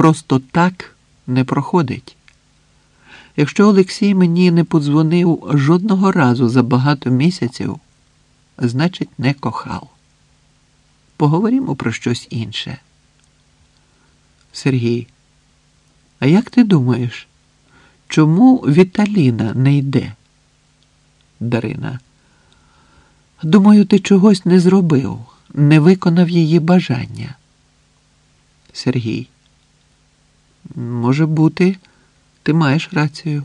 просто так не проходить. Якщо Олексій мені не подзвонив жодного разу за багато місяців, значить, не кохав. Поговоримо про щось інше. Сергій, а як ти думаєш, чому Віталіна не йде? Дарина. Думаю, ти чогось не зробив, не виконав її бажання. Сергій. Може бути, ти маєш рацію.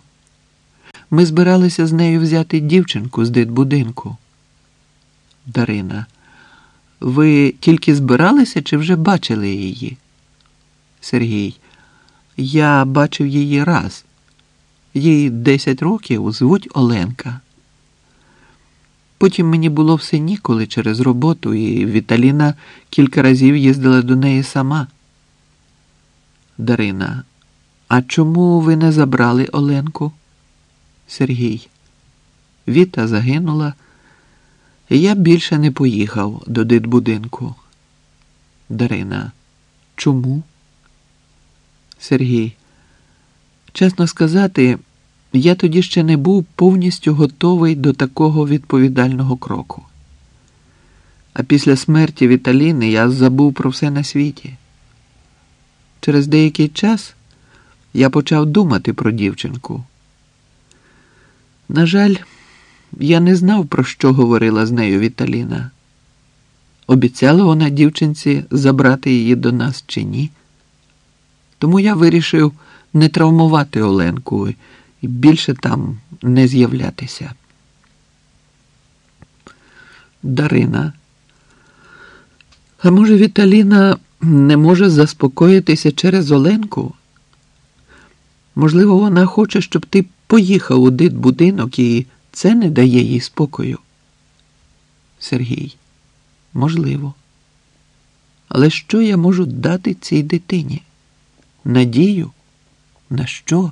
Ми збиралися з нею взяти дівчинку з дитбудинку. Дарина. Ви тільки збиралися чи вже бачили її? Сергій. Я бачив її раз. Їй 10 років звуть Оленка. Потім мені було все ніколи через роботу, і Віталіна кілька разів їздила до неї сама. Дарина. А чому ви не забрали Оленку? Сергій. Віта загинула. Я більше не поїхав до дитбудинку. Дарина. Чому? Сергій. Чесно сказати, я тоді ще не був повністю готовий до такого відповідального кроку. А після смерті Віталіни я забув про все на світі. Через деякий час я почав думати про дівчинку. На жаль, я не знав, про що говорила з нею Віталіна. Обіцяла вона дівчинці забрати її до нас чи ні. Тому я вирішив не травмувати Оленку і більше там не з'являтися. Дарина. А може, Віталіна не може заспокоїтися через Оленку? Можливо, вона хоче, щоб ти поїхав у дитбудинок і це не дає їй спокою. Сергій, можливо. Але що я можу дати цій дитині? Надію? На що?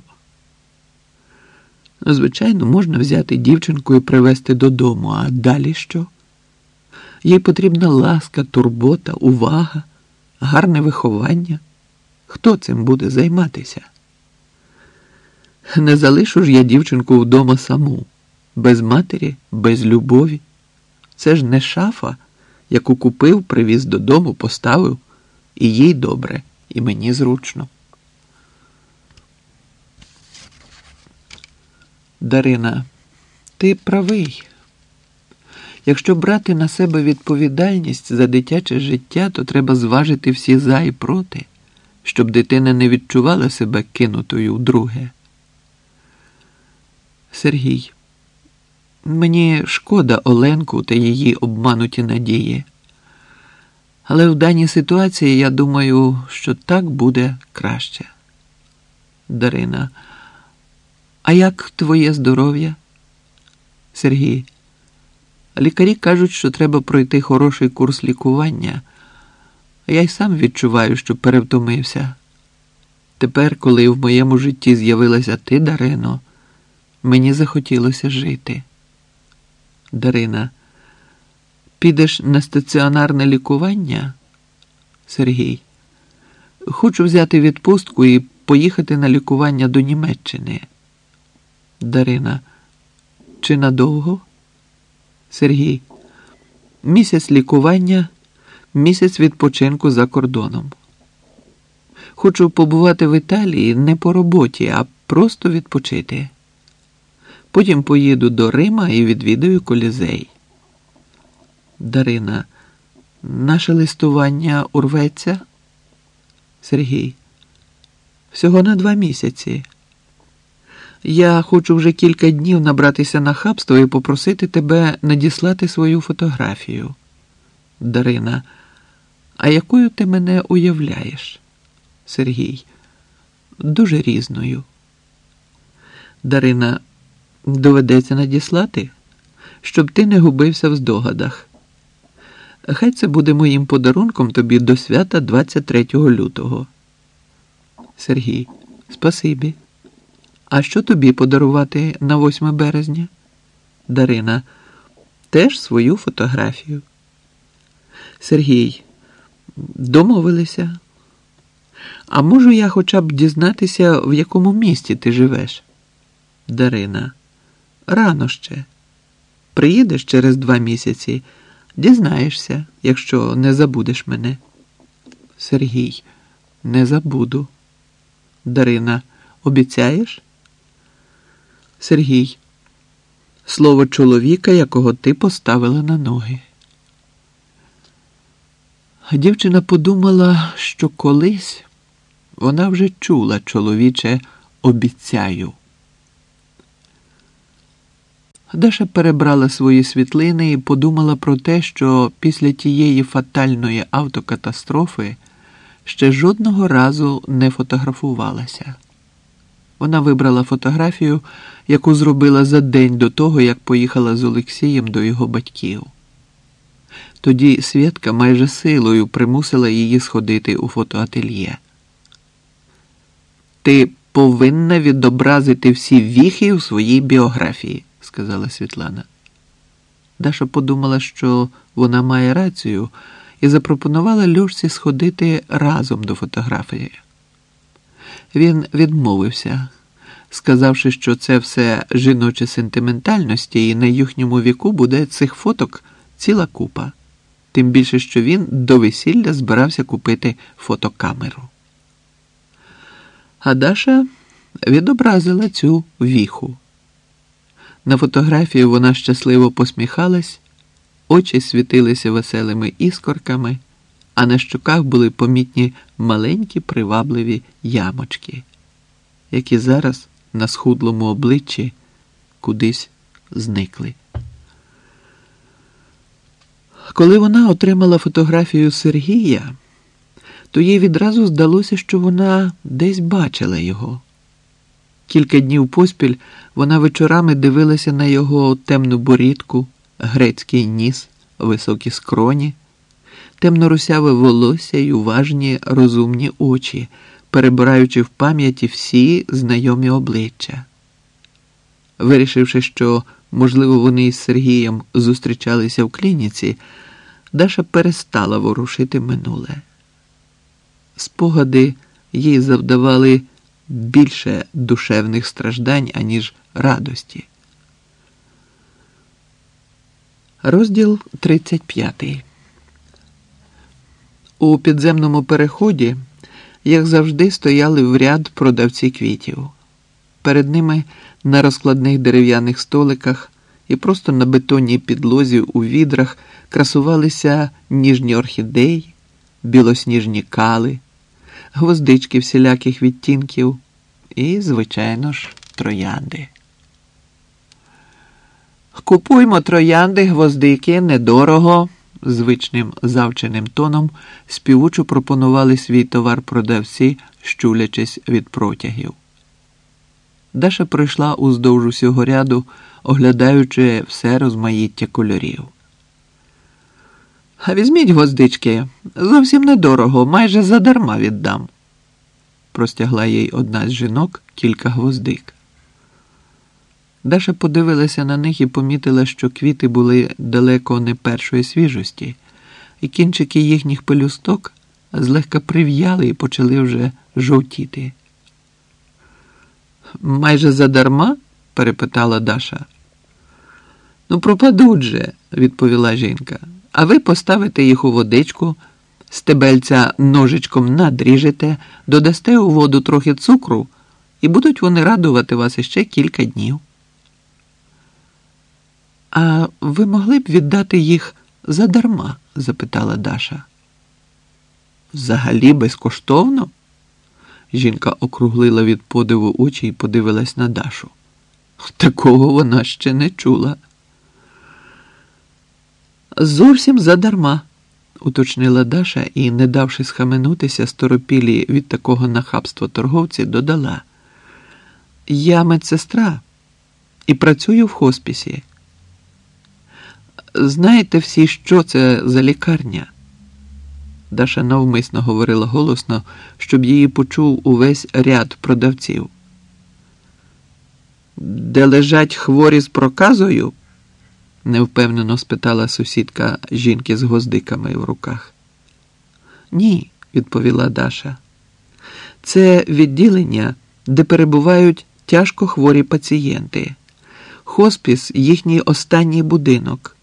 Звичайно, можна взяти дівчинку і привезти додому, а далі що? Їй потрібна ласка, турбота, увага, гарне виховання. Хто цим буде займатися? Не залишу ж я дівчинку вдома саму, без матері, без любові. Це ж не шафа, яку купив, привіз додому, поставив, і їй добре, і мені зручно. Дарина, ти правий. Якщо брати на себе відповідальність за дитяче життя, то треба зважити всі за і проти, щоб дитина не відчувала себе кинутою вдруге. Сергій, мені шкода Оленку та її обмануті надії. Але в даній ситуації я думаю, що так буде краще. Дарина. А як твоє здоров'я? Сергій. Лікарі кажуть, що треба пройти хороший курс лікування, я й сам відчуваю, що перевтомився. Тепер, коли в моєму житті з'явилася ти, Дарино, мені захотілося жити. Дарина, підеш на стаціонарне лікування? Сергій. Хочу взяти відпустку і поїхати на лікування до Німеччини. Дарина. Чи надовго? Сергій. Місяць лікування, місяць відпочинку за кордоном. Хочу побувати в Італії не по роботі, а просто відпочити. Потім поїду до Рима і відвідаю колізей. Дарина. Наше листування урветься? Сергій. Всього на два місяці. Я хочу вже кілька днів набратися на хабство і попросити тебе надіслати свою фотографію. Дарина, а якою ти мене уявляєш? Сергій, дуже різною. Дарина, доведеться надіслати, щоб ти не губився в здогадах. Хай це буде моїм подарунком тобі до свята 23 лютого. Сергій, спасибі. А що тобі подарувати на 8 березня? Дарина. Теж свою фотографію. Сергій. Домовилися. А можу я хоча б дізнатися, в якому місті ти живеш? Дарина. Рано ще. Приїдеш через два місяці, дізнаєшся, якщо не забудеш мене. Сергій, не забуду. Дарина, обіцяєш? Сергій. Слово чоловіка, якого ти поставила на ноги. Дівчина подумала, що колись вона вже чула чоловіче обіцяю. Даша перебрала свої світлини і подумала про те, що після тієї фатальної автокатастрофи ще жодного разу не фотографувалася. Вона вибрала фотографію, яку зробила за день до того, як поїхала з Олексієм до його батьків. Тоді Свєтка майже силою примусила її сходити у фотоательє. Ти повинна відобразити всі віхи у своїй біографії, сказала Світлана. Даша подумала, що вона має рацію, і запропонувала Льошці сходити разом до фотографії. Він відмовився, сказавши, що це все жіночі сентиментальності, і на їхньому віку буде цих фоток ціла купа. Тим більше, що він до весілля збирався купити фотокамеру. А Даша відобразила цю віху. На фотографії вона щасливо посміхалась, очі світилися веселими іскорками, а на щоках були помітні маленькі привабливі ямочки, які зараз на схудлому обличчі кудись зникли. Коли вона отримала фотографію Сергія, то їй відразу здалося, що вона десь бачила його. Кілька днів поспіль вона вечорами дивилася на його темну борідку, грецький ніс, високі скроні, темно-русяве волосся й уважні розумні очі, перебираючи в пам'яті всі знайомі обличчя. Вирішивши, що, можливо, вони із Сергієм зустрічалися в клініці, Даша перестала ворушити минуле. Спогади їй завдавали більше душевних страждань, аніж радості. Розділ 35 У підземному переході, як завжди, стояли в ряд продавці квітів. Перед ними на розкладних дерев'яних столиках і просто на бетонній підлозі у відрах красувалися ніжні орхідеї, білосніжні кали, гвоздички всіляких відтінків і, звичайно ж, троянди. Купуймо троянди, гвоздики недорого, звичним завченим тоном співучо пропонували свій товар продавці, щулячись від протягів. Даша пройшла уздовж усього ряду, оглядаючи все розмаїття кольорів. А візьміть гвоздички, зовсім недорого, майже задарма віддам. Простягла їй одна з жінок кілька гвоздик. Даша подивилася на них і помітила, що квіти були далеко не першої свіжості, і кінчики їхніх пелюсток злегка прив'яли і почали вже жовтіти. Майже задарма? перепитала Даша. Ну, пропадуть же, відповіла жінка. А ви поставите їх у водичку, стебельця ножичком надріжете, додасте у воду трохи цукру, і будуть вони радувати вас іще кілька днів. А ви могли б віддати їх задарма? запитала Даша. Взагалі безкоштовно? Жінка округлила від подиву очі і подивилась на Дашу. Такого вона ще не чула. Зовсім задарма, уточнила Даша і, не давши схаменутися сторопілі від такого нахабства торговці, додала. Я медсестра і працюю в хоспісі. Знаєте всі, що це за лікарня? Даша навмисно говорила голосно, щоб її почув увесь ряд продавців. Де лежать хворі з проказою? невпевнено спитала сусідка жінки з гвоздиками в руках. Ні, відповіла Даша. Це відділення, де перебувають тяжко хворі пацієнти. Хоспіс їхній останній будинок.